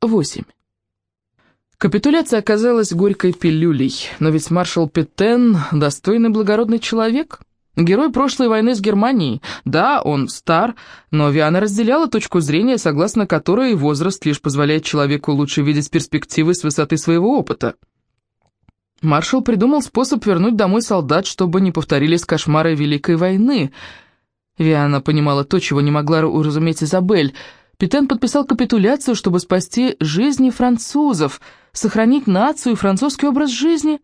8. Капитуляция оказалась горькой пилюлей, но ведь маршал Петен – достойный благородный человек, герой прошлой войны с Германией. Да, он стар, но Виана разделяла точку зрения, согласно которой возраст лишь позволяет человеку лучше видеть перспективы с высоты своего опыта. Маршал придумал способ вернуть домой солдат, чтобы не повторились кошмары Великой войны. Виана понимала то, чего не могла уразуметь Изабель – Петен подписал капитуляцию, чтобы спасти жизни французов, сохранить нацию и французский образ жизни.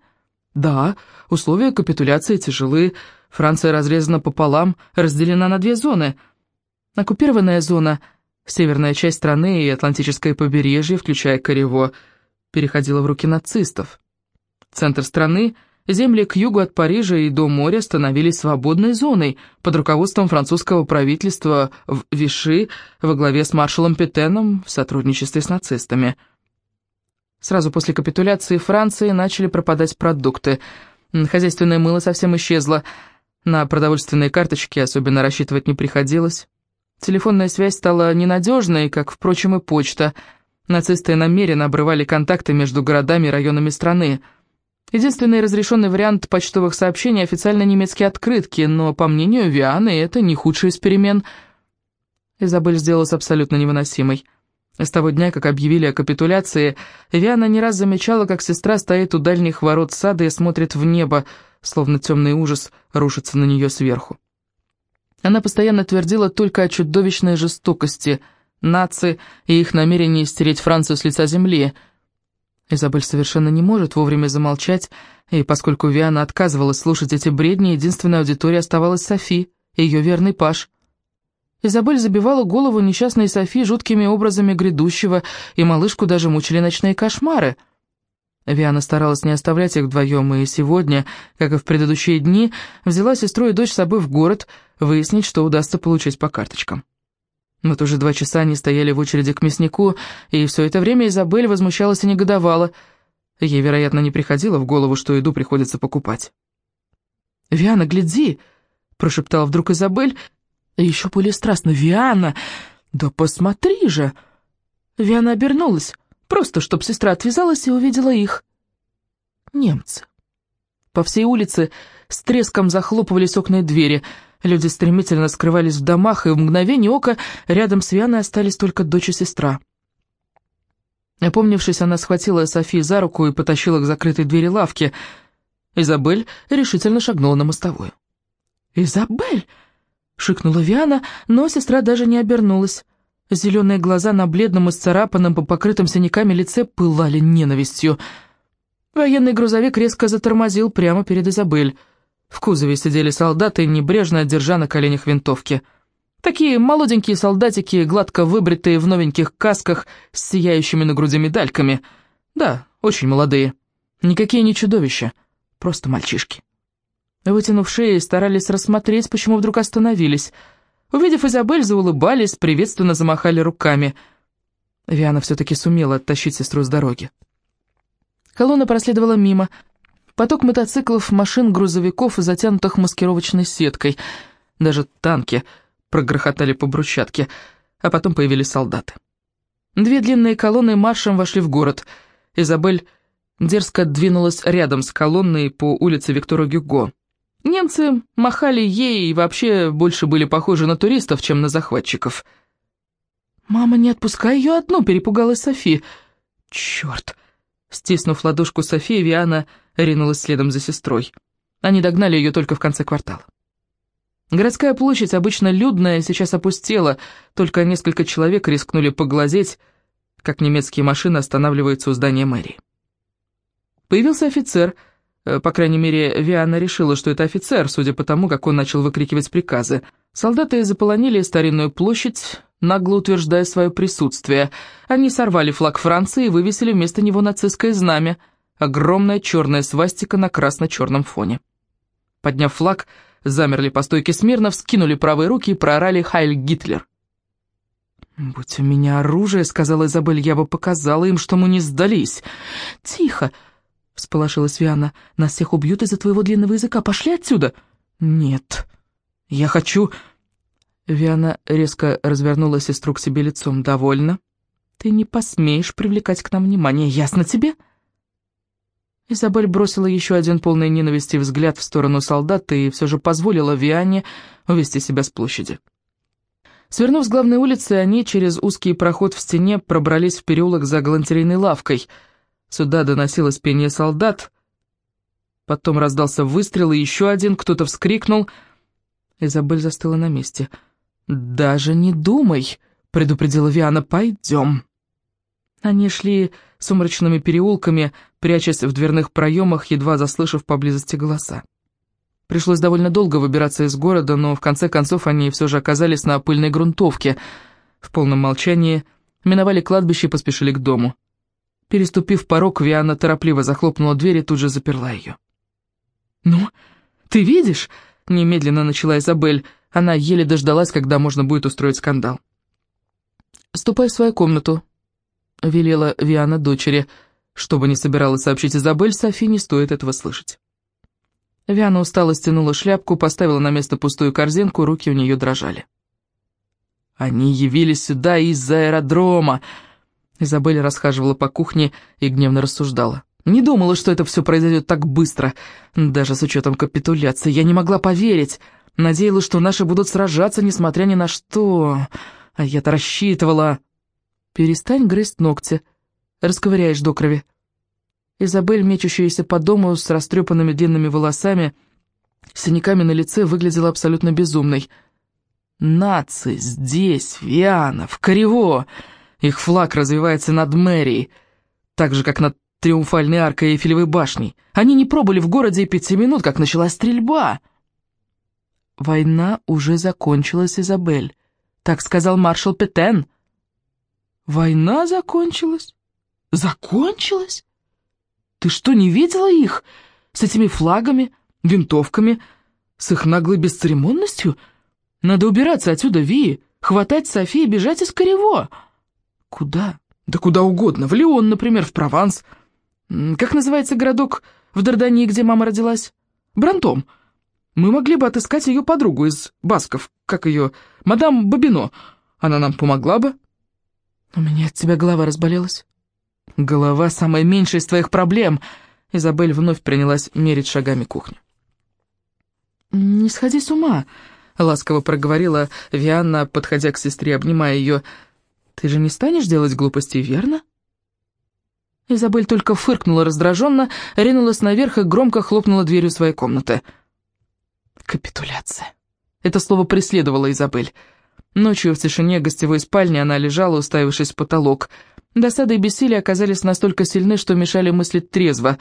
Да, условия капитуляции тяжелы. Франция разрезана пополам, разделена на две зоны. Оккупированная зона, северная часть страны и Атлантическое побережье, включая Корево, переходила в руки нацистов. Центр страны – Земли к югу от Парижа и до моря становились свободной зоной под руководством французского правительства в Виши во главе с маршалом Петеном в сотрудничестве с нацистами. Сразу после капитуляции Франции начали пропадать продукты. Хозяйственное мыло совсем исчезло. На продовольственные карточки особенно рассчитывать не приходилось. Телефонная связь стала ненадежной, как, впрочем, и почта. Нацисты намеренно обрывали контакты между городами и районами страны – Единственный разрешенный вариант почтовых сообщений – официально немецкие открытки, но, по мнению Вианы, это не худший из перемен. Изабель сделалась абсолютно невыносимой. С того дня, как объявили о капитуляции, Виана не раз замечала, как сестра стоит у дальних ворот сада и смотрит в небо, словно темный ужас рушится на нее сверху. Она постоянно твердила только о чудовищной жестокости нации и их намерении стереть Францию с лица земли – Изабель совершенно не может вовремя замолчать, и поскольку Виана отказывалась слушать эти бредни, единственной аудиторией оставалась Софи, ее верный паш. Изабель забивала голову несчастной Софи жуткими образами грядущего, и малышку даже мучили ночные кошмары. Виана старалась не оставлять их вдвоем, и сегодня, как и в предыдущие дни, взяла сестру и дочь с собой в город, выяснить, что удастся получить по карточкам. Вот уже два часа они стояли в очереди к мяснику, и все это время Изабель возмущалась и негодовала. Ей, вероятно, не приходило в голову, что еду приходится покупать. «Виана, гляди!» — прошептала вдруг Изабель. еще более страстно. «Виана! Да посмотри же!» Виана обернулась, просто чтобы сестра отвязалась и увидела их. Немцы. По всей улице с треском захлопывались окна и двери — Люди стремительно скрывались в домах, и в мгновение ока рядом с Вианой остались только дочь и сестра. Опомнившись, она схватила Софи за руку и потащила к закрытой двери лавки. Изабель решительно шагнула на мостовую. «Изабель!» — шикнула Виана, но сестра даже не обернулась. Зеленые глаза на бледном и сцарапанном по покрытым синяками лице пылали ненавистью. Военный грузовик резко затормозил прямо перед Изабель. В кузове сидели солдаты, небрежно держа на коленях винтовки. Такие молоденькие солдатики, гладко выбритые в новеньких касках с сияющими на груди медальками. Да, очень молодые. Никакие не чудовища, просто мальчишки. Вытянув шеи, старались рассмотреть, почему вдруг остановились. Увидев Изабель, заулыбались, приветственно замахали руками. Виана все-таки сумела оттащить сестру с дороги. Колонна проследовала мимо, Поток мотоциклов, машин, грузовиков, затянутых маскировочной сеткой. Даже танки прогрохотали по брусчатке, а потом появились солдаты. Две длинные колонны маршем вошли в город. Изабель дерзко двинулась рядом с колонной по улице Виктора Гюго. Немцы махали ей и вообще больше были похожи на туристов, чем на захватчиков. «Мама, не отпускай ее одну!» — перепугалась Софи. «Черт!» Стиснув ладошку Софии, Виана ринулась следом за сестрой. Они догнали ее только в конце квартала. Городская площадь, обычно людная, сейчас опустела, только несколько человек рискнули поглазеть, как немецкие машины останавливаются у здания мэрии. Появился офицер, по крайней мере, Виана решила, что это офицер, судя по тому, как он начал выкрикивать приказы. Солдаты заполонили старинную площадь, нагло утверждая свое присутствие. Они сорвали флаг Франции и вывесили вместо него нацистское знамя, огромная черная свастика на красно-черном фоне. Подняв флаг, замерли по стойке смирно, вскинули правые руки и проорали «Хайль Гитлер». «Будь у меня оружие», — сказала Изабель, — «я бы показала им, что мы не сдались». «Тихо», — всполошилась Виана, — «нас всех убьют из-за твоего длинного языка. Пошли отсюда». «Нет, я хочу...» Виана резко развернула сестру к себе лицом. «Довольно. Ты не посмеешь привлекать к нам внимание, ясно тебе?» Изабель бросила еще один полный ненависти взгляд в сторону солдата и все же позволила Виане увести себя с площади. Свернув с главной улицы, они через узкий проход в стене пробрались в переулок за галантерейной лавкой. Сюда доносилось пение солдат. Потом раздался выстрел, и еще один, кто-то вскрикнул. Изабель застыла на месте. «Даже не думай», — предупредила Виана, — «пойдем». Они шли сумрачными переулками, прячась в дверных проемах, едва заслышав поблизости голоса. Пришлось довольно долго выбираться из города, но в конце концов они все же оказались на пыльной грунтовке. В полном молчании миновали кладбище и поспешили к дому. Переступив порог, Виана торопливо захлопнула дверь и тут же заперла ее. «Ну, ты видишь?» — немедленно начала Изабель. Она еле дождалась, когда можно будет устроить скандал. «Ступай в свою комнату», — велела Виана дочери. Что бы ни собиралась сообщить Изабель, Софи не стоит этого слышать. Виана устало стянула шляпку, поставила на место пустую корзинку, руки у нее дрожали. «Они явились сюда из-за аэродрома!» Изабель расхаживала по кухне и гневно рассуждала. «Не думала, что это все произойдет так быстро, даже с учетом капитуляции. Я не могла поверить. Надеялась, что наши будут сражаться, несмотря ни на что. А я-то рассчитывала...» «Перестань грызть ногти. Расковыряешь до крови». Изабель, мечущаяся по дому с растрепанными длинными волосами, синяками на лице, выглядела абсолютно безумной. «Нации здесь, Виана, в Корево! Их флаг развивается над мэрией, так же, как над Триумфальной аркой Эйфелевой башней. Они не пробыли в городе и пяти минут, как началась стрельба!» «Война уже закончилась, Изабель», — так сказал маршал Петен. «Война закончилась? Закончилась?» Ты что, не видела их? С этими флагами, винтовками, с их наглой бесцеремонностью? Надо убираться отсюда, Ви, хватать Софи и бежать из Корево. Куда? Да куда угодно. В Лион, например, в Прованс. Как называется городок в Дардании, где мама родилась? Брантом. Мы могли бы отыскать ее подругу из Басков, как ее, мадам Бабино. Она нам помогла бы. У меня от тебя голова разболелась. «Голова — самая меньшая из твоих проблем!» Изабель вновь принялась мерить шагами кухню. «Не сходи с ума», — ласково проговорила Вианна, подходя к сестре, обнимая ее. «Ты же не станешь делать глупостей, верно?» Изабель только фыркнула раздраженно, ринулась наверх и громко хлопнула дверью своей комнаты. «Капитуляция». Это слово преследовало Изабель. Ночью в тишине гостевой спальни она лежала, уставившись в потолок — Досада и бессилие оказались настолько сильны, что мешали мыслить трезво.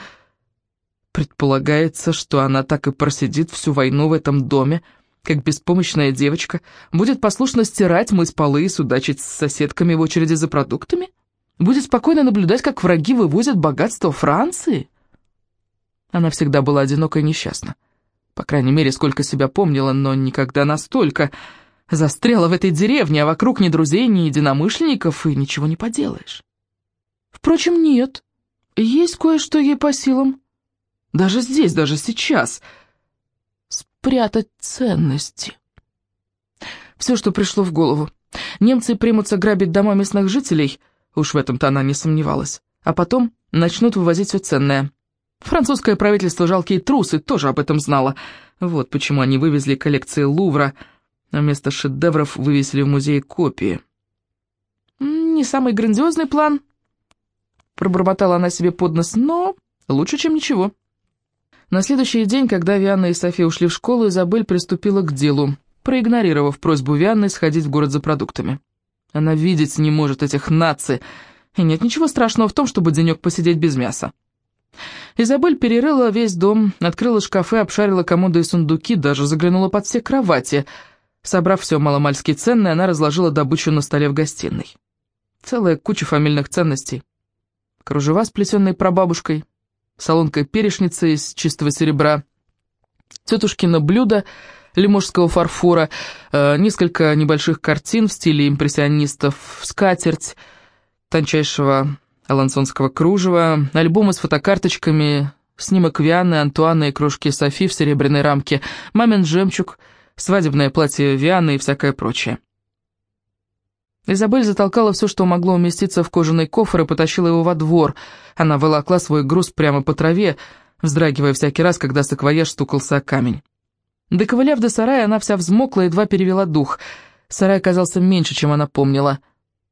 Предполагается, что она так и просидит всю войну в этом доме, как беспомощная девочка, будет послушно стирать, мыть полы и судачить с соседками в очереди за продуктами? Будет спокойно наблюдать, как враги вывозят богатство Франции? Она всегда была одинока и несчастна. По крайней мере, сколько себя помнила, но никогда настолько... Застряла в этой деревне, а вокруг ни друзей, ни единомышленников, и ничего не поделаешь. Впрочем, нет. Есть кое-что ей по силам. Даже здесь, даже сейчас. Спрятать ценности. Все, что пришло в голову. Немцы примутся грабить дома местных жителей, уж в этом-то она не сомневалась, а потом начнут вывозить все ценное. Французское правительство «Жалкие трусы» тоже об этом знало. Вот почему они вывезли коллекции Лувра – а вместо шедевров вывесили в музее копии. «Не самый грандиозный план», — пробормотала она себе под нос, — «но лучше, чем ничего». На следующий день, когда Вианна и София ушли в школу, Изабель приступила к делу, проигнорировав просьбу Вианны сходить в город за продуктами. Она видеть не может этих наций, и нет ничего страшного в том, чтобы денек посидеть без мяса. Изабель перерыла весь дом, открыла шкафы, обшарила комоды и сундуки, даже заглянула под все кровати — Собрав все маломальски ценное, она разложила добычу на столе в гостиной. Целая куча фамильных ценностей. Кружева, сплетенные прабабушкой, солонка-перешница из чистого серебра, тетушкино блюдо лиможского фарфора, э, несколько небольших картин в стиле импрессионистов, скатерть тончайшего алансонского кружева, альбомы с фотокарточками, снимок Вианы, Антуана и крошки Софи в серебряной рамке, мамин жемчуг — свадебное платье Вианы и всякое прочее. Изабель затолкала все, что могло уместиться в кожаный кофр, и потащила его во двор. Она волокла свой груз прямо по траве, вздрагивая всякий раз, когда саквояж стукался о камень. Доковыляв до сарая, она вся взмокла и едва перевела дух. Сарай оказался меньше, чем она помнила.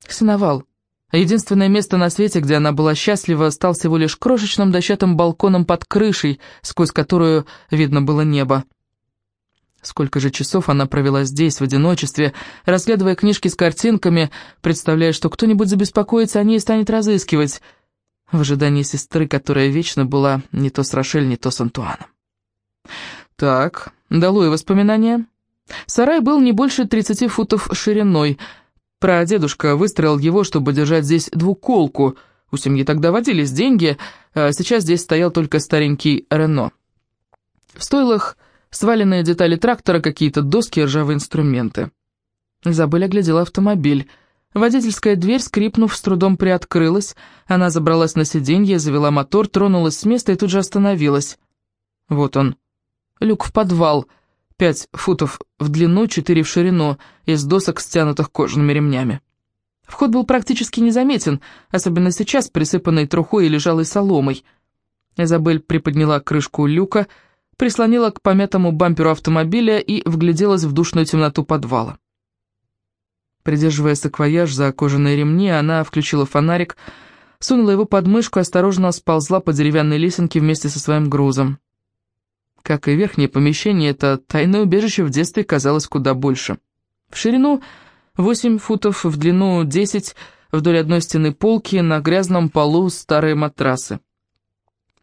Сеновал. Единственное место на свете, где она была счастлива, стал всего лишь крошечным дощатым балконом под крышей, сквозь которую видно было небо. Сколько же часов она провела здесь, в одиночестве, разглядывая книжки с картинками, представляя, что кто-нибудь забеспокоится о ней и станет разыскивать, в ожидании сестры, которая вечно была не то с Рошель, не то с Антуаном. Так, долой воспоминания. Сарай был не больше 30 футов шириной. Прадедушка выстроил его, чтобы держать здесь двуколку. У семьи тогда водились деньги, а сейчас здесь стоял только старенький Рено. В стойлах Сваленные детали трактора, какие-то доски и ржавые инструменты. Изабель оглядела автомобиль. Водительская дверь, скрипнув, с трудом приоткрылась. Она забралась на сиденье, завела мотор, тронулась с места и тут же остановилась. Вот он. Люк в подвал. Пять футов в длину, четыре в ширину, из досок, стянутых кожаными ремнями. Вход был практически незаметен, особенно сейчас, присыпанный трухой и лежалой соломой. Изабель приподняла крышку люка, прислонила к помятому бамперу автомобиля и вгляделась в душную темноту подвала. Придерживая саквояж за кожаные ремни, она включила фонарик, сунула его под мышку и осторожно сползла по деревянной лесенке вместе со своим грузом. Как и верхнее помещение, это тайное убежище в детстве казалось куда больше. В ширину 8 футов, в длину 10, вдоль одной стены полки, на грязном полу старые матрасы.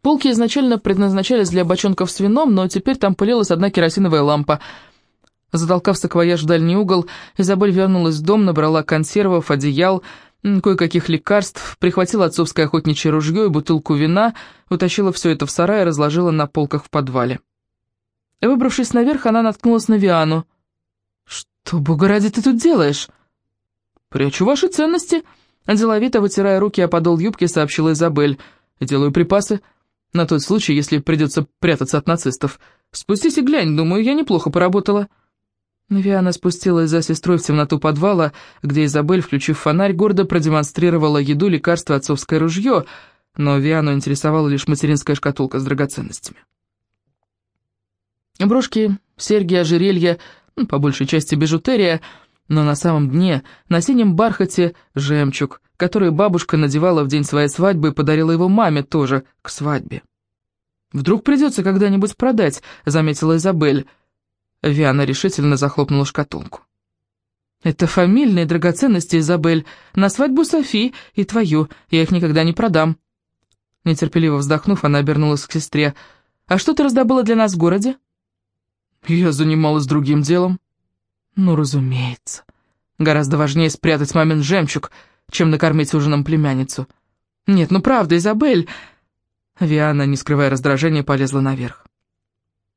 Полки изначально предназначались для бочонков с вином, но теперь там пылилась одна керосиновая лампа. Затолкав саквояж в дальний угол, Изабель вернулась в дом, набрала консервов, одеял, кое-каких лекарств, прихватила отцовское охотничье ружье и бутылку вина, утащила все это в сарай и разложила на полках в подвале. Выбравшись наверх, она наткнулась на Виану. «Что, бога ради, ты тут делаешь?» «Прячу ваши ценности», — деловито, вытирая руки о подол юбки, сообщила Изабель. «Делаю припасы». На тот случай, если придется прятаться от нацистов. Спустись и глянь, думаю, я неплохо поработала». Виана спустилась за сестрой в темноту подвала, где Изабель, включив фонарь, гордо продемонстрировала еду, лекарство, отцовское ружье, но Виану интересовала лишь материнская шкатулка с драгоценностями. Брошки, серьги, ожерелья, ну, по большей части бижутерия, но на самом дне, на синем бархате, жемчуг, который бабушка надевала в день своей свадьбы и подарила его маме тоже к свадьбе. «Вдруг придется когда-нибудь продать», — заметила Изабель. Виана решительно захлопнула шкатулку. «Это фамильные драгоценности, Изабель, на свадьбу Софи и твою, я их никогда не продам». Нетерпеливо вздохнув, она обернулась к сестре. «А что ты раздобыла для нас в городе?» «Я занималась другим делом». «Ну, разумеется. Гораздо важнее спрятать мамин жемчуг», чем накормить ужином племянницу. Нет, ну правда, Изабель...» Виана, не скрывая раздражения, полезла наверх.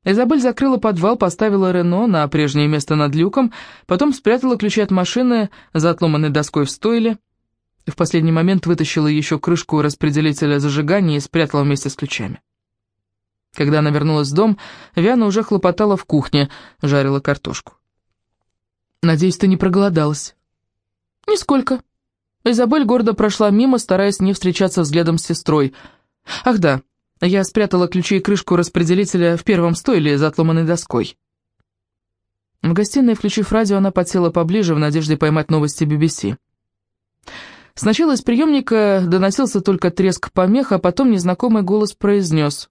Изабель закрыла подвал, поставила Рено на прежнее место над люком, потом спрятала ключи от машины за отломанной доской в стойле. В последний момент вытащила еще крышку распределителя зажигания и спрятала вместе с ключами. Когда она вернулась в дом, Виана уже хлопотала в кухне, жарила картошку. «Надеюсь, ты не проголодалась?» «Нисколько», Изабель гордо прошла мимо, стараясь не встречаться взглядом с сестрой. «Ах да, я спрятала ключи и крышку распределителя в первом стойле за отломанной доской». В гостиной, включив радио, она подсела поближе в надежде поймать новости BBC. Сначала из приемника доносился только треск помех, а потом незнакомый голос произнес.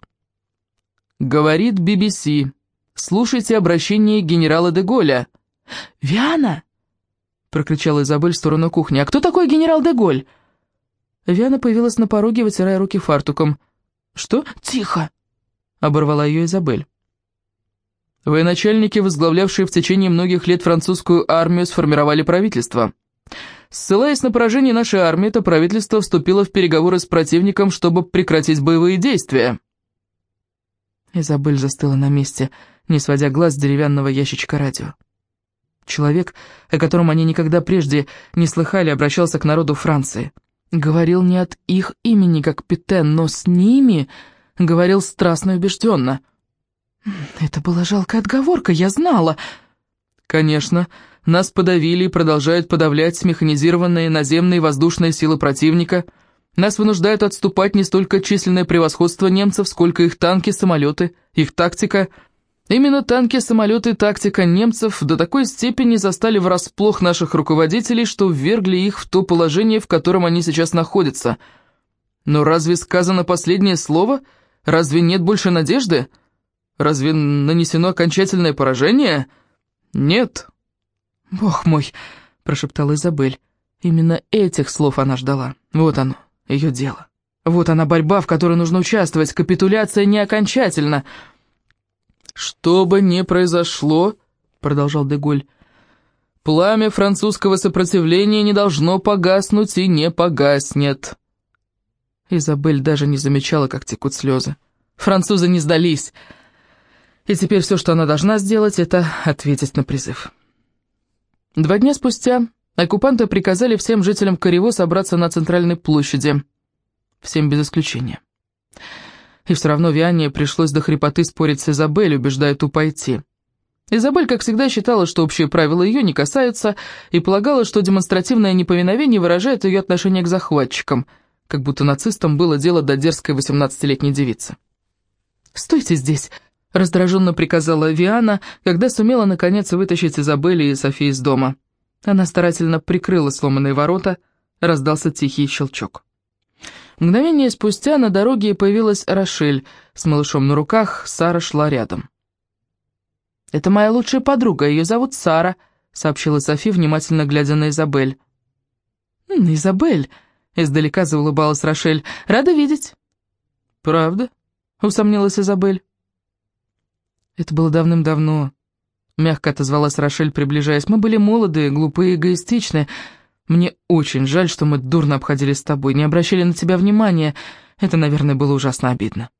«Говорит BBC. Слушайте обращение генерала де Голля». «Виана!» прокричала Изабель в сторону кухни. «А кто такой генерал Деголь?» Виана появилась на пороге, вытирая руки фартуком. «Что? Тихо!» — оборвала ее Изабель. Военачальники, возглавлявшие в течение многих лет французскую армию, сформировали правительство. Ссылаясь на поражение нашей армии, это правительство вступило в переговоры с противником, чтобы прекратить боевые действия. Изабель застыла на месте, не сводя глаз с деревянного ящичка радио. Человек, о котором они никогда прежде не слыхали, обращался к народу Франции. Говорил не от их имени, как Питен, но с ними говорил страстно и убежденно. «Это была жалкая отговорка, я знала». «Конечно, нас подавили и продолжают подавлять механизированные наземные и воздушные силы противника. Нас вынуждают отступать не столько численное превосходство немцев, сколько их танки, самолеты, их тактика. Именно танки, самолеты и тактика немцев до такой степени застали врасплох наших руководителей, что ввергли их в то положение, в котором они сейчас находятся. Но разве сказано последнее слово? Разве нет больше надежды? Разве нанесено окончательное поражение? Нет. «Бог мой!» — прошептала Изабель. Именно этих слов она ждала. Вот оно, ее дело. Вот она борьба, в которой нужно участвовать. Капитуляция не окончательна. «Что бы ни произошло», — продолжал Деголь, — «пламя французского сопротивления не должно погаснуть и не погаснет». Изабель даже не замечала, как текут слезы. Французы не сдались. И теперь все, что она должна сделать, это ответить на призыв. Два дня спустя оккупанты приказали всем жителям Корево собраться на центральной площади. Всем без исключения. И все равно Виане пришлось до хрипоты спорить с Изабель, убеждая ту пойти. Изабель, как всегда, считала, что общие правила ее не касаются, и полагала, что демонстративное неповиновение выражает ее отношение к захватчикам, как будто нацистам было дело до дерзкой 18-летней девицы. «Стойте здесь!» Раздраженно приказала Виана, когда сумела наконец вытащить Изабелли и Софи из дома. Она старательно прикрыла сломанные ворота, раздался тихий щелчок. Мгновение спустя на дороге появилась Рошель с малышом на руках, Сара шла рядом. «Это моя лучшая подруга, ее зовут Сара», — сообщила Софи, внимательно глядя на Изабель. «Изабель», — издалека заулыбалась Рошель, — «рада видеть». «Правда?» — усомнилась Изабель. Это было давным-давно. Мягко отозвалась Рошель, приближаясь. Мы были молодые, глупые и эгоистичны. Мне очень жаль, что мы дурно обходились с тобой, не обращали на тебя внимания. Это, наверное, было ужасно обидно.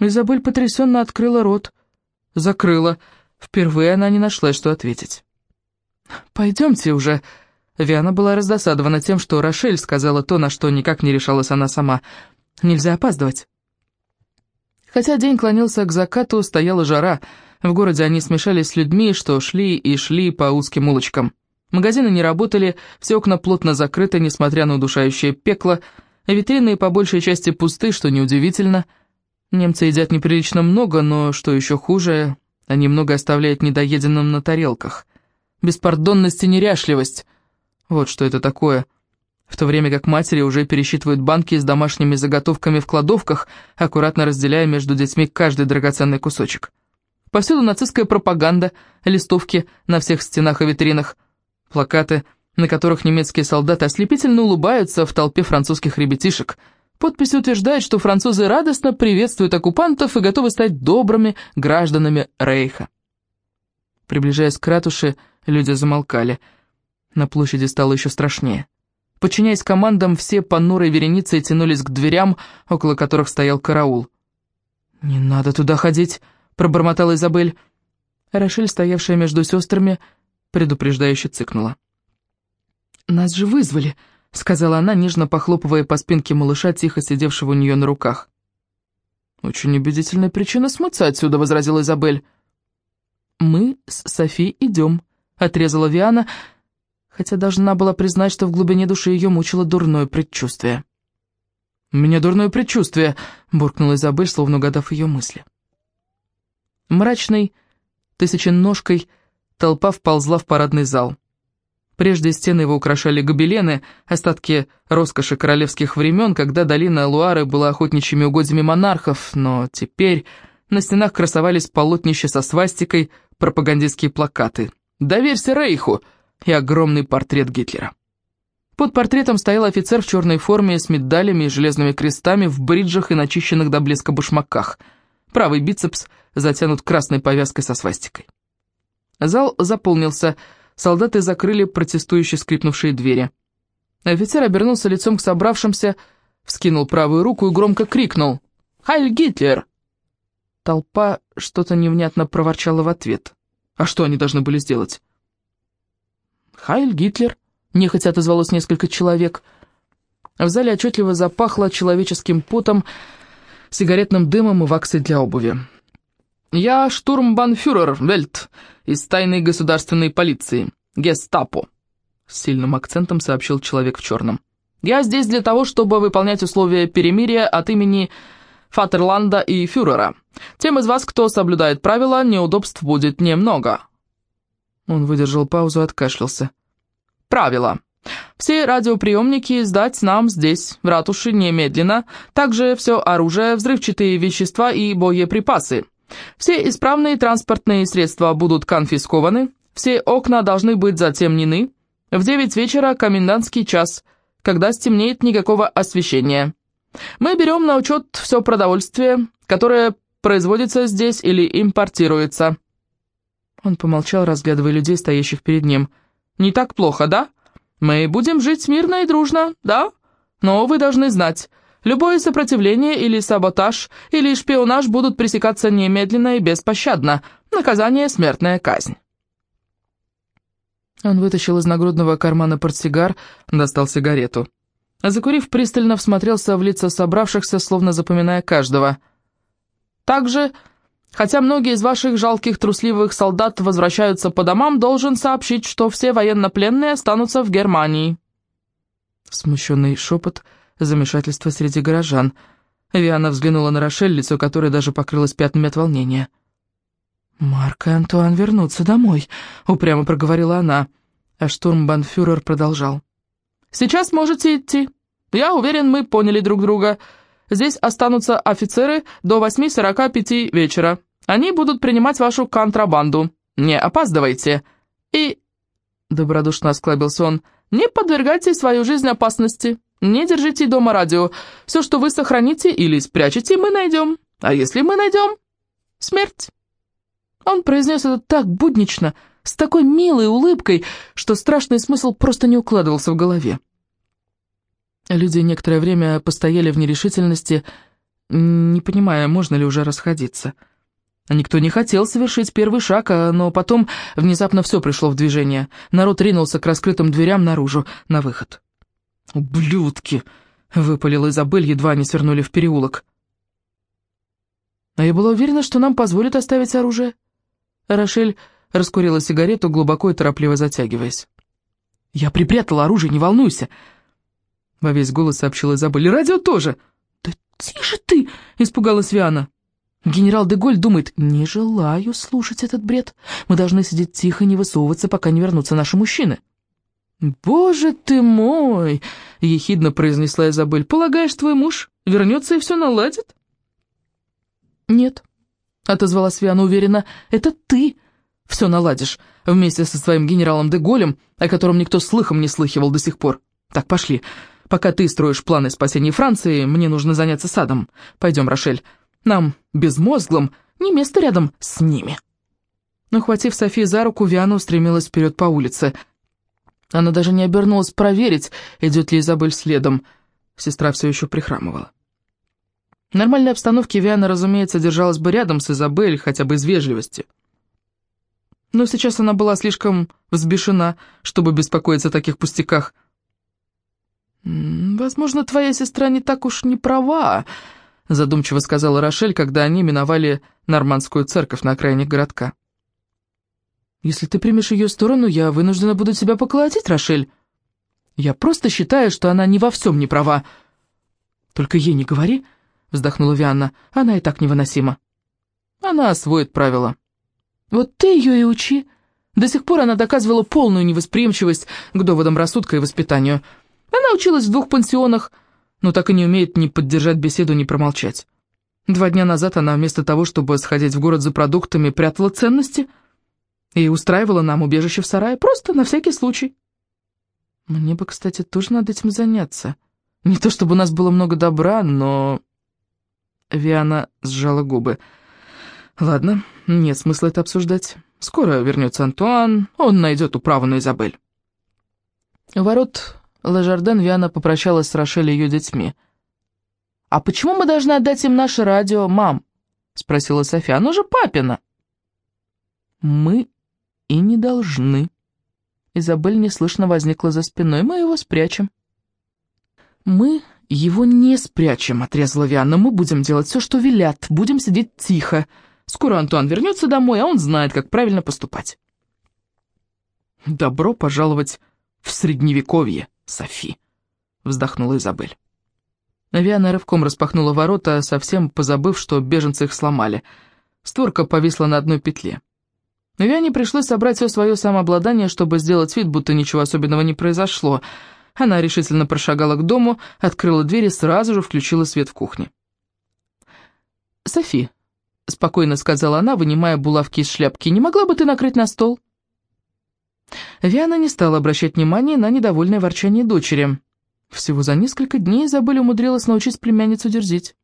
Изабель потрясенно открыла рот. Закрыла. Впервые она не нашла, что ответить. «Пойдемте уже». Виана была раздосадована тем, что Рошель сказала то, на что никак не решалась она сама. «Нельзя опаздывать». Хотя день клонился к закату, стояла жара. В городе они смешались с людьми, что шли и шли по узким улочкам. Магазины не работали, все окна плотно закрыты, несмотря на удушающее пекло, витрины по большей части пусты, что неудивительно. Немцы едят неприлично много, но, что еще хуже, они много оставляют недоеденным на тарелках. Беспардонность и неряшливость. Вот что это такое – в то время как матери уже пересчитывают банки с домашними заготовками в кладовках, аккуратно разделяя между детьми каждый драгоценный кусочек. Повсюду нацистская пропаганда, листовки на всех стенах и витринах, плакаты, на которых немецкие солдаты ослепительно улыбаются в толпе французских ребятишек. Подписи утверждают, что французы радостно приветствуют оккупантов и готовы стать добрыми гражданами Рейха. Приближаясь к ратуше, люди замолкали. На площади стало еще страшнее. Подчиняясь командам, все понурой вереницей тянулись к дверям, около которых стоял караул. «Не надо туда ходить», — пробормотала Изабель. Рошель, стоявшая между сестрами, предупреждающе цыкнула. «Нас же вызвали», — сказала она, нежно похлопывая по спинке малыша, тихо сидевшего у нее на руках. «Очень убедительная причина смыться отсюда», — возразила Изабель. «Мы с Софи идем», — отрезала Виана, — хотя должна была признать, что в глубине души ее мучило дурное предчувствие. «У меня дурное предчувствие», — буркнула Изабель, словно угадав ее мысли. Мрачной, тысяченожкой, толпа вползла в парадный зал. Прежде стены его украшали гобелены, остатки роскоши королевских времен, когда долина Луары была охотничьими угодьями монархов, но теперь на стенах красовались полотнища со свастикой, пропагандистские плакаты. «Доверься Рейху!» и огромный портрет Гитлера. Под портретом стоял офицер в черной форме с медалями и железными крестами в бриджах и начищенных до блеска башмаках. Правый бицепс затянут красной повязкой со свастикой. Зал заполнился, солдаты закрыли протестующие скрипнувшие двери. Офицер обернулся лицом к собравшимся, вскинул правую руку и громко крикнул «Хайль Гитлер!». Толпа что-то невнятно проворчала в ответ. А что они должны были сделать? «Хайль Гитлер», — нехотя отозвалось несколько человек. В зале отчетливо запахло человеческим потом, сигаретным дымом и ваксой для обуви. «Я штурмбанфюрер Вельт из тайной государственной полиции, гестапо», с сильным акцентом сообщил человек в черном. «Я здесь для того, чтобы выполнять условия перемирия от имени Фатерланда и фюрера. Тем из вас, кто соблюдает правила, неудобств будет немного». Он выдержал паузу и откашлялся. «Правила. Все радиоприемники сдать нам здесь, в ратуше, немедленно. Также все оружие, взрывчатые вещества и боеприпасы. Все исправные транспортные средства будут конфискованы. Все окна должны быть затемнены. В девять вечера комендантский час, когда стемнеет никакого освещения. Мы берем на учет все продовольствие, которое производится здесь или импортируется». Он помолчал, разглядывая людей, стоящих перед ним. «Не так плохо, да?» Мы будем жить мирно и дружно, да? Но вы должны знать, любое сопротивление или саботаж, или шпионаж будут пресекаться немедленно и беспощадно. Наказание – смертная казнь». Он вытащил из нагрудного кармана портсигар, достал сигарету. Закурив, пристально всмотрелся в лица собравшихся, словно запоминая каждого. «Также Хотя многие из ваших жалких трусливых солдат возвращаются по домам, должен сообщить, что все военнопленные останутся в Германии». Смущенный шепот, замешательство среди горожан. Виана взглянула на Рошель, лицо которой даже покрылось пятнами от волнения. «Марк и Антуан вернутся домой», — упрямо проговорила она. А штурмбанфюрер продолжал. «Сейчас можете идти. Я уверен, мы поняли друг друга. Здесь останутся офицеры до 8.45 вечера. Они будут принимать вашу контрабанду. Не опаздывайте. И...» Добродушно осклабился он. «Не подвергайте свою жизнь опасности. Не держите дома радио. Все, что вы сохраните или спрячете, мы найдем. А если мы найдем? Смерть». Он произнес это так буднично, с такой милой улыбкой, что страшный смысл просто не укладывался в голове. Люди некоторое время постояли в нерешительности, не понимая, можно ли уже расходиться. Никто не хотел совершить первый шаг, а, но потом внезапно все пришло в движение. Народ ринулся к раскрытым дверям наружу, на выход. «Ублюдки!» — выпалил Изабель, едва они свернули в переулок. «А я была уверена, что нам позволят оставить оружие». Рошель раскурила сигарету, глубоко и торопливо затягиваясь. «Я припрятала оружие, не волнуйся!» Во весь голос сообщила Изабель. «Радио тоже!» «Да тише ты!» — испугалась Виана. Генерал Деголь думает, «Не желаю слушать этот бред. Мы должны сидеть тихо не высовываться, пока не вернутся наши мужчины». «Боже ты мой!» — ехидно произнесла Изабель. «Полагаешь, твой муж вернется и все наладит?» «Нет», — отозвалась Виана уверенно, — «это ты все наладишь вместе со своим генералом Деголем, о котором никто слыхом не слыхивал до сих пор. Так, пошли, Пока ты строишь планы спасения Франции, мне нужно заняться садом. Пойдем, Рошель. Нам, безмозглым, не место рядом с ними». Но, хватив Софи за руку, Виана устремилась вперед по улице. Она даже не обернулась проверить, идет ли Изабель следом. Сестра все еще прихрамывала. В нормальной обстановке Виана, разумеется, держалась бы рядом с Изабель, хотя бы из вежливости. Но сейчас она была слишком взбешена, чтобы беспокоиться о таких пустяках – «Возможно, твоя сестра не так уж не права», — задумчиво сказала Рошель, когда они миновали нормандскую церковь на окраине городка. «Если ты примешь ее сторону, я вынуждена буду тебя поколотить, Рошель. Я просто считаю, что она не во всем не права». «Только ей не говори», — вздохнула Вианна, — «она и так невыносима». «Она освоит правила». «Вот ты ее и учи». До сих пор она доказывала полную невосприимчивость к доводам рассудка и воспитанию — она училась в двух пансионах, но так и не умеет ни поддержать беседу, ни промолчать. Два дня назад она вместо того, чтобы сходить в город за продуктами, прятала ценности и устраивала нам убежище в сарае, просто на всякий случай. Мне бы, кстати, тоже надо этим заняться. Не то чтобы у нас было много добра, но... Виана сжала губы. Ладно, нет смысла это обсуждать. Скоро вернется Антуан, он найдет управу на Изабель. У ворот Лажарден Виана попрощалась с Рошель и ее детьми. «А почему мы должны отдать им наше радио, мам?» — спросила София. «Оно же папина». «Мы и не должны». Изабель неслышно возникла за спиной. «Мы его спрячем». «Мы его не спрячем», — отрезала Виана. «Мы будем делать все, что велят. Будем сидеть тихо. Скоро Антуан вернется домой, а он знает, как правильно поступать. «Добро пожаловать в Средневековье, Софи», — вздохнула Изабель. Виана рывком распахнула ворота, совсем позабыв, что беженцы их сломали. Створка повисла на одной петле. Виане пришлось собрать все свое самообладание, чтобы сделать вид, будто ничего особенного не произошло. Она решительно прошагала к дому, открыла дверь и сразу же включила свет в кухне. «Софи», — спокойно сказала она, вынимая булавки из шляпки, — «не могла бы ты накрыть на стол?» Виана не стала обращать внимания на недовольное ворчание дочери. Всего за несколько дней Изабель умудрилась научить племянницу дерзить.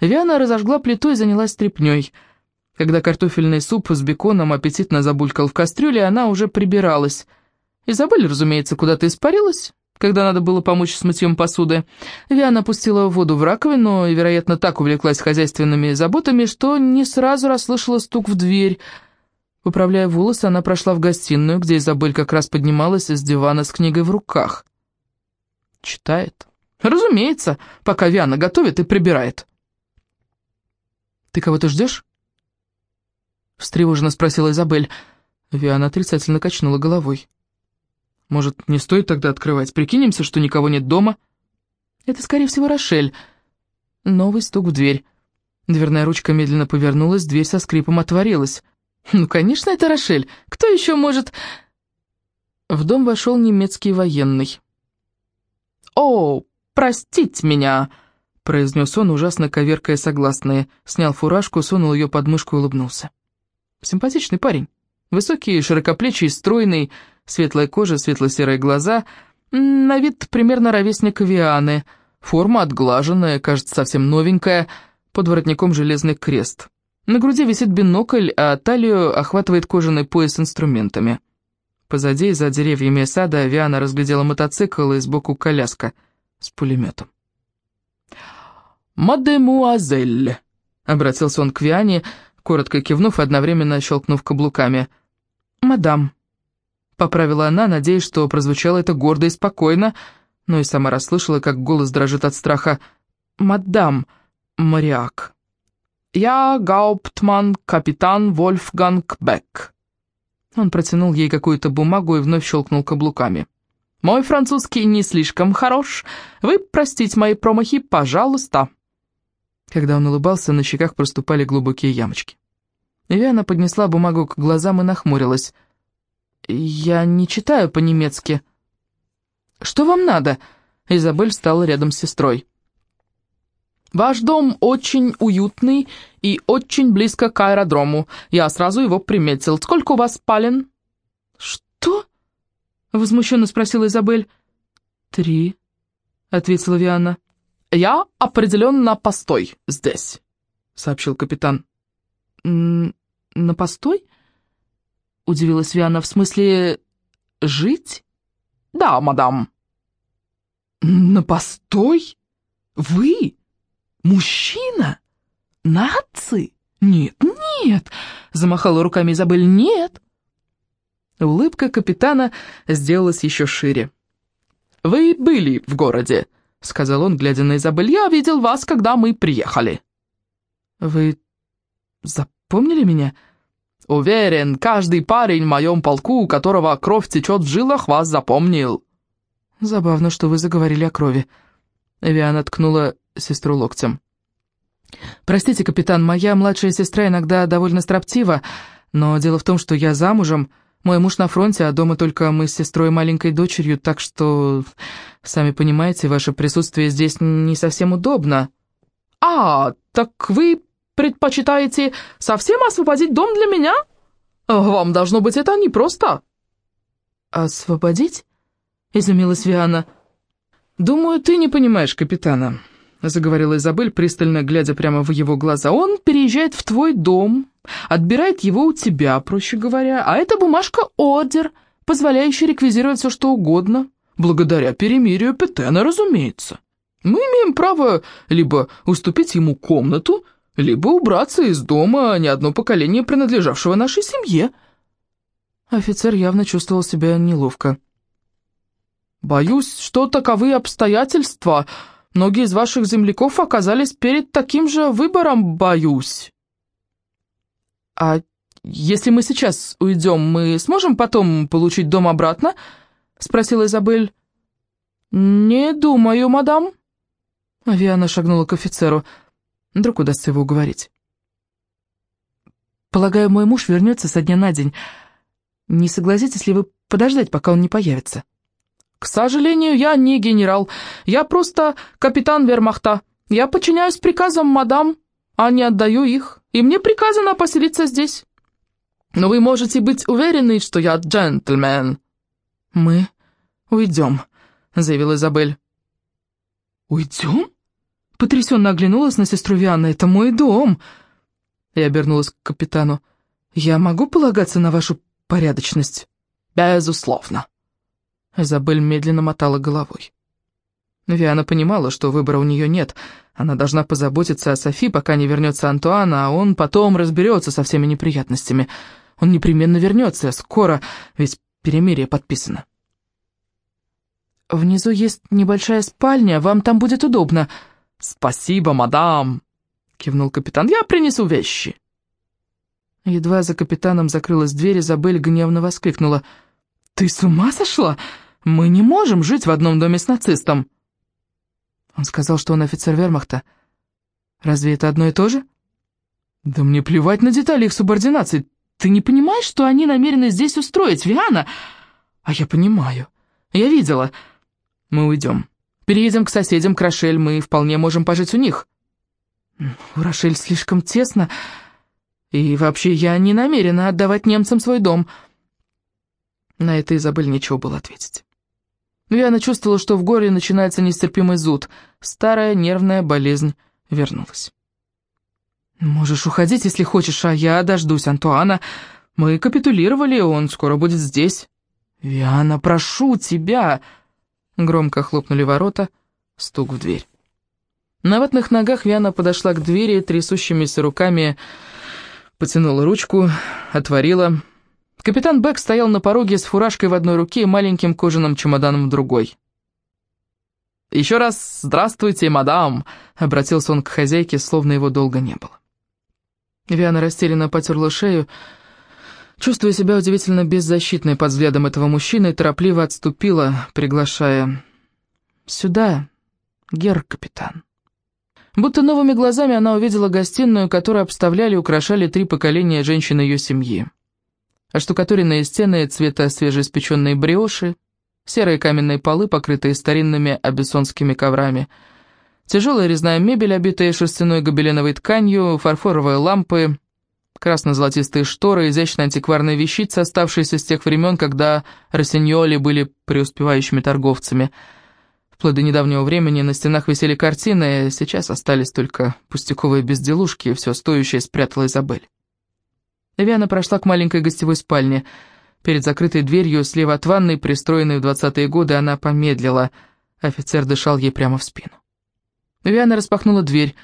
Виана разожгла плиту и занялась стряпнёй. Когда картофельный суп с беконом аппетитно забулькал в кастрюле, она уже прибиралась. Изабель, разумеется, куда-то испарилась, когда надо было помочь с мытьем посуды. Виана опустила воду в раковину и, вероятно, так увлеклась хозяйственными заботами, что не сразу расслышала стук в дверь. Управляя волосы, она прошла в гостиную, где Изабель как раз поднималась из дивана с книгой в руках. Читает. Разумеется, пока Виана готовит и прибирает. «Ты кого-то ждешь?» Встревоженно спросила Изабель. Виана отрицательно качнула головой. «Может, не стоит тогда открывать? Прикинемся, что никого нет дома?» «Это, скорее всего, Рошель». Новый стук в дверь. Дверная ручка медленно повернулась, дверь со скрипом отворилась. «Ну, конечно, это Рошель. Кто еще может...» В дом вошел немецкий военный. «О, простите меня!» — произнес он, ужасно коверкая согласные. Снял фуражку, сунул ее под мышку и улыбнулся. Симпатичный парень. Высокий, широкоплечий, стройный, светлая кожа, светло-серые глаза. На вид примерно ровесник Вианы. Форма отглаженная, кажется, совсем новенькая. Под воротником железный крест. На груди висит бинокль, а талию охватывает кожаный пояс с инструментами. Позади, за деревьями сада, Виана разглядела мотоцикл и сбоку коляска с пулеметом. «Мадемуазель», — обратился он к Виане, коротко кивнув и одновременно щелкнув каблуками. «Мадам», — поправила она, надеясь, что прозвучало это гордо и спокойно, но и сама расслышала, как голос дрожит от страха. «Мадам, моряк». «Я гауптман капитан Вольфганг Бек». Он протянул ей какую-то бумагу и вновь щелкнул каблуками. «Мой французский не слишком хорош. Вы простите мои промахи, пожалуйста». Когда он улыбался, на щеках проступали глубокие ямочки. Виана поднесла бумагу к глазам и нахмурилась. «Я не читаю по-немецки». «Что вам надо?» Изабель стала рядом с сестрой. «Ваш дом очень уютный и очень близко к аэродрому. Я сразу его приметил. Сколько у вас спален?» «Что?» — возмущенно спросила Изабель. «Три», — ответила Виана. «Я определенно постой здесь», — сообщил капитан. «На постой?» — удивилась Виана. «В смысле, жить?» «Да, мадам». «На постой? Вы? Мужчина? Наци? Нет, нет!» — замахала руками Изабель. «Нет!» Улыбка капитана сделалась еще шире. «Вы были в городе?» — сказал он, глядя на Изабель. «Я видел вас, когда мы приехали». «Вы запомнили меня?» «Уверен, каждый парень в моем полку, у которого кровь течет в жилах, вас запомнил». «Забавно, что вы заговорили о крови». Виана ткнула сестру локтем. «Простите, капитан, моя младшая сестра иногда довольно строптива, но дело в том, что я замужем, мой муж на фронте, а дома только мы с сестрой и маленькой дочерью, так что, сами понимаете, ваше присутствие здесь не совсем удобно». «А, так вы предпочитаете совсем освободить дом для меня? Вам, должно быть, это непросто». «Освободить?» — изумилась Виана. «Думаю, ты не понимаешь капитана», — заговорила Изабель, пристально глядя прямо в его глаза. «Он переезжает в твой дом, отбирает его у тебя, проще говоря, а эта бумажка — ордер, позволяющий реквизировать все, что угодно, благодаря перемирию Петена, разумеется. Мы имеем право либо уступить ему комнату, либо убраться из дома не одно поколение, принадлежавшего нашей семье». Офицер явно чувствовал себя неловко. «Боюсь, что таковы обстоятельства. Многие из ваших земляков оказались перед таким же выбором, боюсь». «А если мы сейчас уйдем, мы сможем потом получить дом обратно?» — спросила Изабель. «Не думаю, мадам». Авиана шагнула к офицеру. Вдруг удастся его уговорить. «Полагаю, мой муж вернется со дня на день. Не согласитесь ли вы подождать, пока он не появится?» «К сожалению, я не генерал. Я просто капитан вермахта. Я подчиняюсь приказам мадам, а не отдаю их, и мне приказано поселиться здесь. Но вы можете быть уверены, что я джентльмен». «Мы уйдем», — заявила Изабель. «Уйдем?» Потрясенно оглянулась на сестру Виана. «Это мой дом!» И обернулась к капитану. «Я могу полагаться на вашу порядочность?» «Безусловно». Изабель медленно мотала головой. Виана понимала, что выбора у нее нет. Она должна позаботиться о Софи, пока не вернется Антуан, а он потом разберется со всеми неприятностями. Он непременно вернется, скоро, ведь перемирие подписано. «Внизу есть небольшая спальня, вам там будет удобно». «Спасибо, мадам», — кивнул капитан, — «я принесу вещи». Едва за капитаном закрылась дверь, Изабель гневно воскликнула. «Ты с ума сошла? Мы не можем жить в одном доме с нацистом!» Он сказал, что он офицер вермахта. «Разве это одно и то же?» «Да мне плевать на детали их субординации. Ты не понимаешь, что они намерены здесь устроить, Виана?» «А я понимаю. Я видела. Мы уйдем. Переедем к соседям, к Рошель, мы вполне можем пожить у них». «У Рошель слишком тесно, и вообще я не намерена отдавать немцам свой дом». На это Изабель нечего было ответить. Виана чувствовала, что в горе начинается нестерпимый зуд. Старая нервная болезнь вернулась. «Можешь уходить, если хочешь, а я дождусь Антуана. Мы капитулировали, он скоро будет здесь». «Виана, прошу тебя!» Громко хлопнули ворота, стук в дверь. На ватных ногах Виана подошла к двери, трясущимися руками потянула ручку, отворила. Капитан Бек стоял на пороге с фуражкой в одной руке и маленьким кожаным чемоданом в другой. «Еще раз здравствуйте, мадам!» — обратился он к хозяйке, словно его долго не было. Виана растерянно потерла шею, чувствуя себя удивительно беззащитной под взглядом этого мужчины, торопливо отступила, приглашая «Сюда, гер-капитан». Будто новыми глазами она увидела гостиную, которую обставляли и украшали три поколения женщин ее семьи. Оштукатуренные стены цвета свежеиспеченной бриоши, серые каменные полы, покрытые старинными абиссонскими коврами, тяжелая резная мебель, обитая шерстяной гобеленовой тканью, фарфоровые лампы, красно-золотистые шторы, изящные антикварные вещицы, оставшиеся с тех времен, когда Рассиньоли были преуспевающими торговцами. Вплоть до недавнего времени на стенах висели картины, сейчас остались только пустяковые безделушки, и все стоящее спрятала Изабель. Виана прошла к маленькой гостевой спальне. Перед закрытой дверью, слева от ванной, пристроенной в двадцатые годы, она помедлила. Офицер дышал ей прямо в спину. Виана распахнула дверь.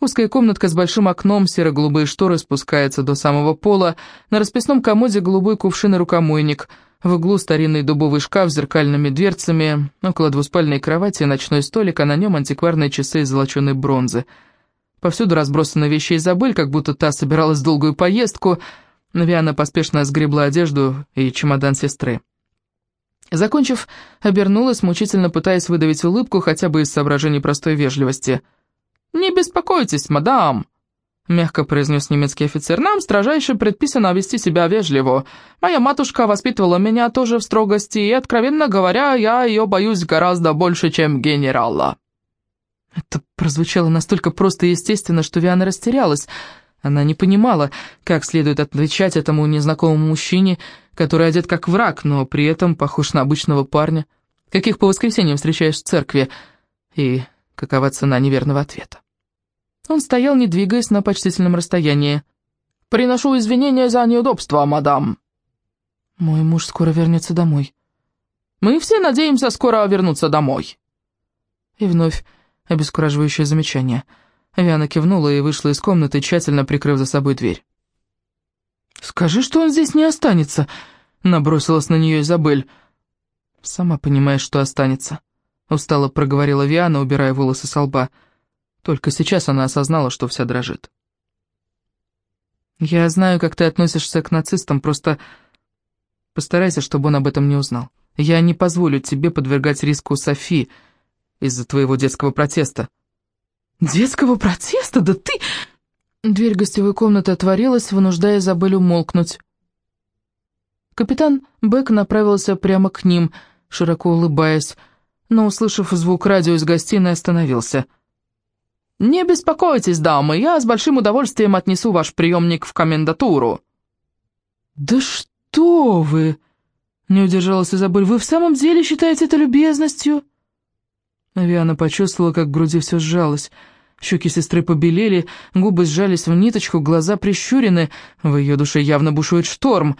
Узкая комнатка с большим окном, серо-голубые шторы спускаются до самого пола. На расписном комоде голубой кувшин и рукомойник. В углу старинный дубовый шкаф с зеркальными дверцами. Около двуспальной кровати ночной столик, а на нем антикварные часы из золоченой бронзы. Повсюду разбросаны вещи Изабель, как будто та собиралась в долгую поездку. Виана поспешно сгребла одежду и чемодан сестры. Закончив, обернулась, мучительно пытаясь выдавить улыбку, хотя бы из соображений простой вежливости. «Не беспокойтесь, мадам!» — мягко произнес немецкий офицер. «Нам строжайше предписано вести себя вежливо. Моя матушка воспитывала меня тоже в строгости, и, откровенно говоря, я ее боюсь гораздо больше, чем генерала». Это прозвучало настолько просто и естественно, что Виана растерялась. Она не понимала, как следует отвечать этому незнакомому мужчине, который одет как враг, но при этом похож на обычного парня, каких по воскресеньям встречаешь в церкви, и какова цена неверного ответа. Он стоял, не двигаясь, на почтительном расстоянии. «Приношу извинения за неудобство, мадам». «Мой муж скоро вернется домой». «Мы все надеемся скоро вернуться домой». И вновь обескураживающее замечание. Виана кивнула и вышла из комнаты, тщательно прикрыв за собой дверь. «Скажи, что он здесь не останется», — набросилась на нее Изабель. «Сама понимаешь, что останется», — устало проговорила Виана, убирая волосы со лба. Только сейчас она осознала, что вся дрожит. Я знаю, как ты относишься к нацистам, просто постарайся, чтобы он об этом не узнал. Я не позволю тебе подвергать риску Софи из-за твоего детского протеста». «Детского протеста? Да ты...» Дверь гостевой комнаты отворилась, вынуждая Изабель умолкнуть. Капитан Бек направился прямо к ним, широко улыбаясь, но, услышав звук радио из гостиной, остановился. «Не беспокойтесь, дамы, я с большим удовольствием отнесу ваш приемник в комендатуру». «Да что вы!» — не удержалась Изабель. «Вы в самом деле считаете это любезностью?» Авиана почувствовала, как в груди все сжалось. Щеки сестры побелели, губы сжались в ниточку, глаза прищурены. В ее душе явно бушует шторм.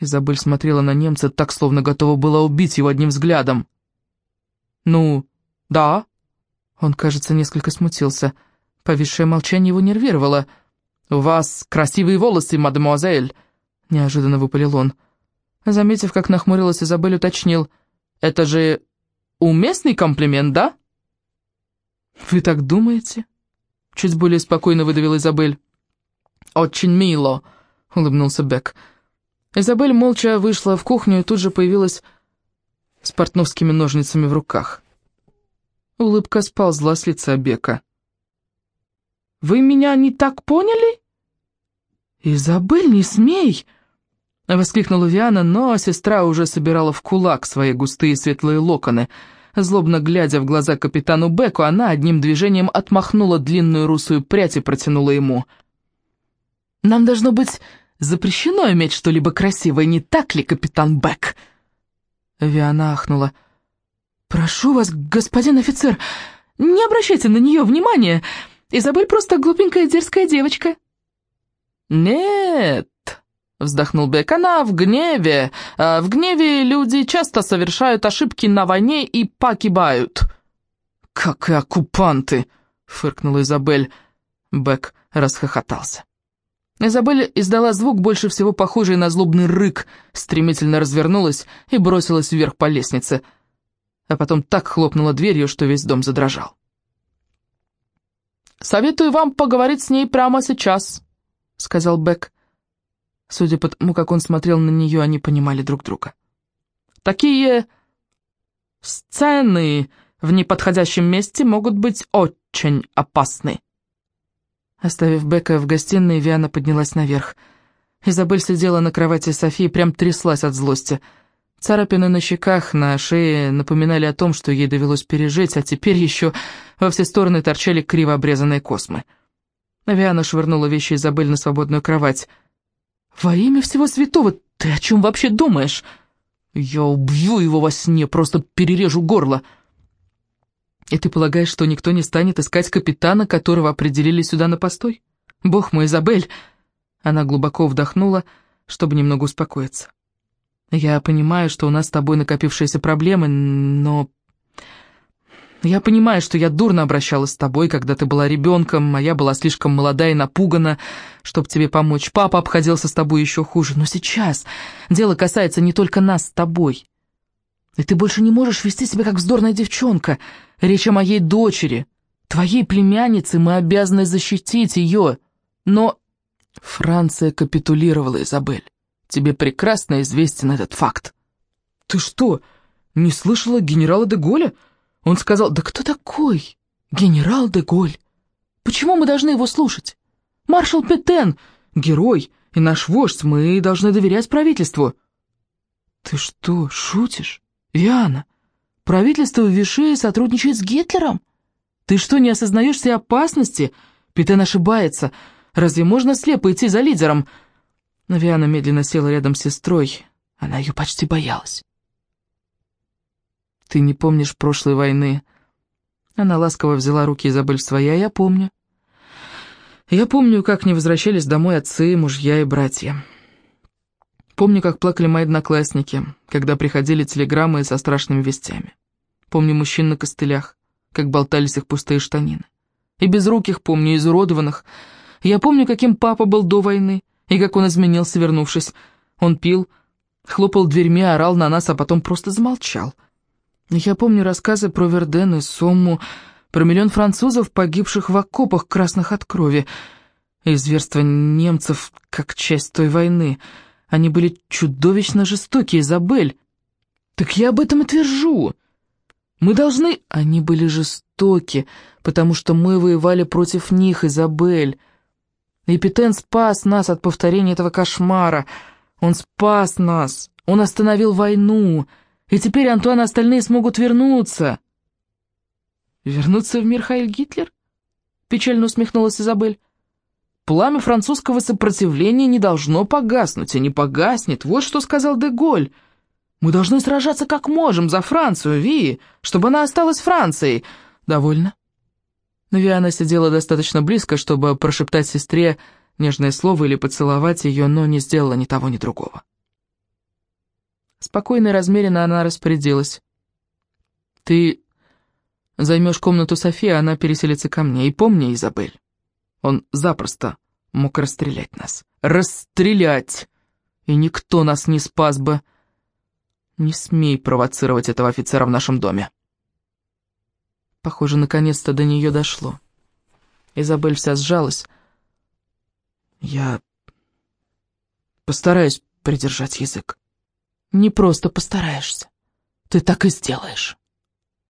Изабель смотрела на немца так, словно готова была убить его одним взглядом. «Ну, да?» Он, кажется, несколько смутился. Повисшее молчание его нервировало. «У вас красивые волосы, мадемуазель!» Неожиданно выпалил он. Заметив, как нахмурилась Изабель, уточнил. «Это же уместный комплимент, да?» «Вы так думаете?» Чуть более спокойно выдавил Изабель. «Очень мило», — улыбнулся Бек. Изабель молча вышла в кухню и тут же появилась с портновскими ножницами в руках. Улыбка сползла с лица Бека. «Вы меня не так поняли?» «Изабель, не смей!» — воскликнула Виана, но сестра уже собирала в кулак свои густые светлые локоны — Злобно глядя в глаза капитану Беку, она одним движением отмахнула длинную русую прядь и протянула ему. «Нам должно быть запрещено иметь что-либо красивое, не так ли, капитан Бек?» Виана ахнула. «Прошу вас, господин офицер, не обращайте на нее внимания. Изабель просто глупенькая дерзкая девочка». «Нет, Вздохнул Бек. Она в гневе. А в гневе люди часто совершают ошибки на войне и погибают. Как и оккупанты, фыркнула Изабель. Бек расхохотался. Изабель издала звук, больше всего похожий на злобный рык, стремительно развернулась и бросилась вверх по лестнице, а потом так хлопнула дверью, что весь дом задрожал. «Советую вам поговорить с ней прямо сейчас», — сказал Бек. Судя по тому, как он смотрел на нее, они понимали друг друга. «Такие сцены в неподходящем месте могут быть очень опасны». Оставив Бека в гостиной, Виана поднялась наверх. Изабель сидела на кровати Софии и прям тряслась от злости. Царапины на щеках, на шее напоминали о том, что ей довелось пережить, а теперь еще во все стороны торчали криво обрезанные космы. Виана швырнула вещи Изабель на свободную кровать. «Во имя всего святого, ты о чем вообще думаешь?» «Я убью его во сне, просто перережу горло!» «И ты полагаешь, что никто не станет искать капитана, которого определили сюда на постой? Бог мой, Изабель!» Она глубоко вдохнула, чтобы немного успокоиться. «Я понимаю, что у нас с тобой накопившиеся проблемы, но я понимаю, что я дурно обращалась с тобой, когда ты была ребенком, а я была слишком молода и напугана, чтобы тебе помочь. Папа обходился с тобой еще хуже. Но сейчас дело касается не только нас с тобой. И ты больше не можешь вести себя как вздорная девчонка. Речь о моей дочери, твоей племяннице, мы обязаны защитить ее. Но Франция капитулировала, Изабель. Тебе прекрасно известен этот факт. Ты что, не слышала генерала де Голля? Он сказал, да кто такой? Генерал де Голь. Почему мы должны его слушать? Маршал Петен, герой и наш вождь, мы должны доверять правительству. Ты что, шутишь? Виана, правительство в Вишее сотрудничает с Гитлером? Ты что, не осознаешь все опасности? Петен ошибается. Разве можно слепо идти за лидером? Виана медленно села рядом с сестрой. Она ее почти боялась. Ты не помнишь прошлой войны. Она ласково взяла руки Изабель в свои, а я помню. Я помню, как не возвращались домой отцы, мужья и братья. Помню, как плакали мои одноклассники, когда приходили телеграммы со страшными вестями. Помню мужчин на костылях, как болтались их пустые штанины. И безруких помню, изуродованных. Я помню, каким папа был до войны, и как он изменился, вернувшись. Он пил, хлопал дверьми, орал на нас, а потом просто замолчал — я помню рассказы про Верден и Сомму, про миллион французов, погибших в окопах красных от крови. И зверства немцев как часть той войны. Они были чудовищно жестоки, Изабель. Так я об этом и твержу. Мы должны... Они были жестоки, потому что мы воевали против них, Изабель. И спас нас от повторения этого кошмара. Он спас нас. Он остановил войну. И теперь Антуан и остальные смогут вернуться. Вернуться в мир Хайль Гитлер? Печально усмехнулась Изабель. Пламя французского сопротивления не должно погаснуть, и не погаснет. Вот что сказал Деголь. Мы должны сражаться как можем за Францию, Ви, чтобы она осталась Францией. Довольно. Но Виана сидела достаточно близко, чтобы прошептать сестре нежное слово или поцеловать ее, но не сделала ни того, ни другого. Спокойно и размеренно она распорядилась. «Ты займешь комнату Софии, а она переселится ко мне. И помни, Изабель, он запросто мог расстрелять нас. Расстрелять! И никто нас не спас бы. Не смей провоцировать этого офицера в нашем доме». Похоже, наконец-то до нее дошло. Изабель вся сжалась. «Я постараюсь придержать язык». «Не просто постараешься. Ты так и сделаешь».